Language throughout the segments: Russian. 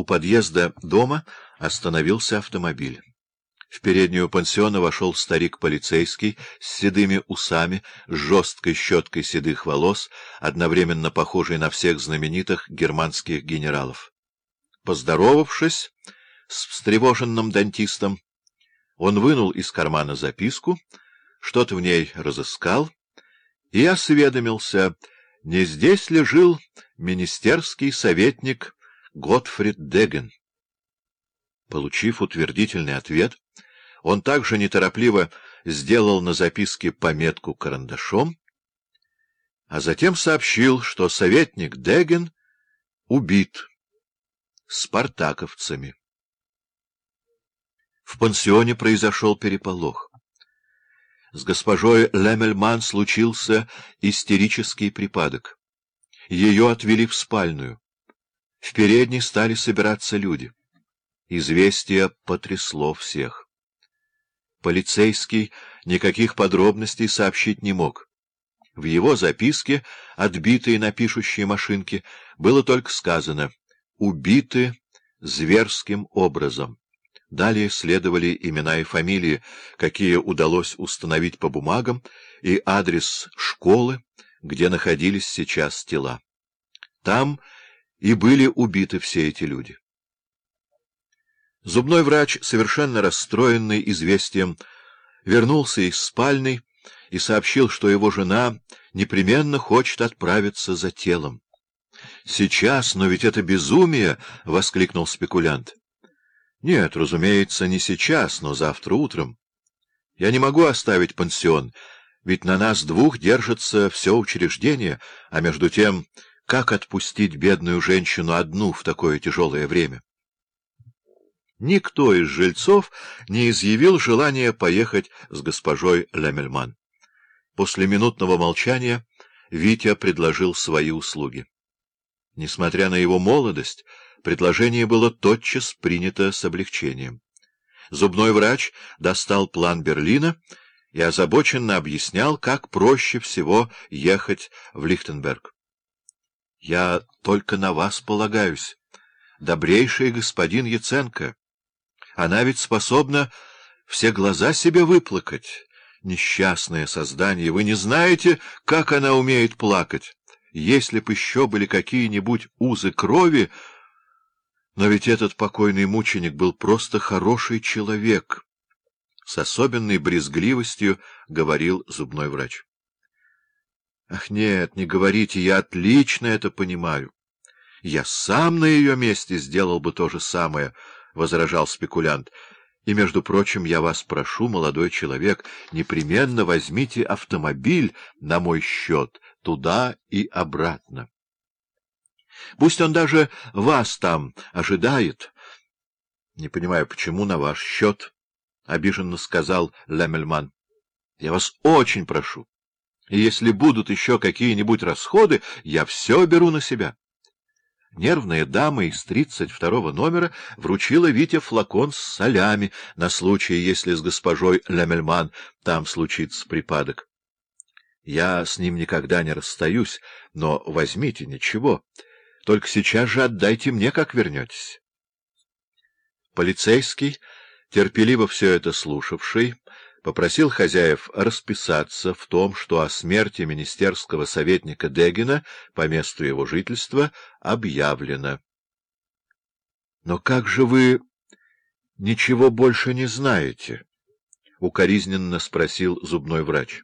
У подъезда дома остановился автомобиль. В переднюю пансиона вошел старик-полицейский с седыми усами, с жесткой щеткой седых волос, одновременно похожий на всех знаменитых германских генералов. Поздоровавшись с встревоженным дантистом, он вынул из кармана записку, что-то в ней разыскал и осведомился, не здесь ли жил министерский советник Готфрид Деген. Получив утвердительный ответ, он также неторопливо сделал на записке пометку карандашом, а затем сообщил, что советник Деген убит спартаковцами. В пансионе произошел переполох. С госпожой Лемельман случился истерический припадок. Ее отвели в спальную. В передней стали собираться люди. Известие потрясло всех. Полицейский никаких подробностей сообщить не мог. В его записке, отбитой на пишущей машинке, было только сказано «убиты зверским образом». Далее следовали имена и фамилии, какие удалось установить по бумагам, и адрес школы, где находились сейчас тела. Там и были убиты все эти люди. Зубной врач, совершенно расстроенный известием, вернулся из спальни и сообщил, что его жена непременно хочет отправиться за телом. «Сейчас, но ведь это безумие!» — воскликнул спекулянт. «Нет, разумеется, не сейчас, но завтра утром. Я не могу оставить пансион, ведь на нас двух держится все учреждение, а между тем, как отпустить бедную женщину одну в такое тяжелое время?» Никто из жильцов не изъявил желания поехать с госпожой Лемельман. После минутного молчания Витя предложил свои услуги. Несмотря на его молодость, предложение было тотчас принято с облегчением. Зубной врач достал план Берлина и озабоченно объяснял, как проще всего ехать в Лихтенберг. — Я только на вас полагаюсь, добрейший господин Яценко. Она ведь способна все глаза себе выплакать. Несчастное создание, вы не знаете, как она умеет плакать. Если б еще были какие-нибудь узы крови... Но ведь этот покойный мученик был просто хороший человек. С особенной брезгливостью говорил зубной врач. Ах, нет, не говорите, я отлично это понимаю. Я сам на ее месте сделал бы то же самое —— возражал спекулянт. — И, между прочим, я вас прошу, молодой человек, непременно возьмите автомобиль на мой счет туда и обратно. Пусть он даже вас там ожидает. — Не понимаю, почему на ваш счет, — обиженно сказал Лемельман. — Я вас очень прошу. И если будут еще какие-нибудь расходы, я все беру на себя. Нервная дама из тридцать второго номера вручила Вите флакон с солями на случай, если с госпожой Лемельман там случится припадок. Я с ним никогда не расстаюсь, но возьмите ничего. Только сейчас же отдайте мне, как вернетесь. Полицейский, терпеливо все это слушавший, попросил хозяев расписаться в том, что о смерти министерского советника Дегина по месту его жительства объявлено. — Но как же вы ничего больше не знаете? — укоризненно спросил зубной врач.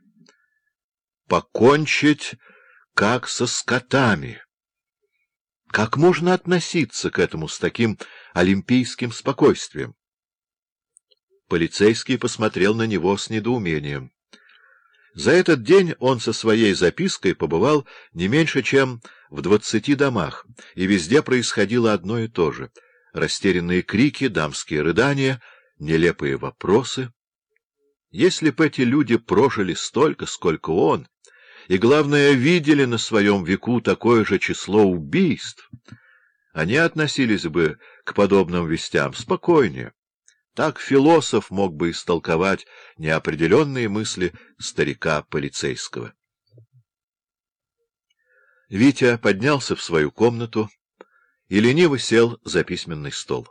— Покончить как со скотами. Как можно относиться к этому с таким олимпийским спокойствием? Полицейский посмотрел на него с недоумением. За этот день он со своей запиской побывал не меньше, чем в двадцати домах, и везде происходило одно и то же — растерянные крики, дамские рыдания, нелепые вопросы. Если бы эти люди прожили столько, сколько он, и, главное, видели на своем веку такое же число убийств, они относились бы к подобным вестям спокойнее. Так философ мог бы истолковать неопределенные мысли старика полицейского. Витя поднялся в свою комнату и лениво сел за письменный стол.